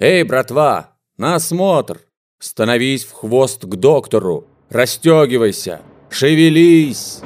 Эй, братва, на осмотр! Становись в хвост к доктору! Растегивайся! Шевелись!»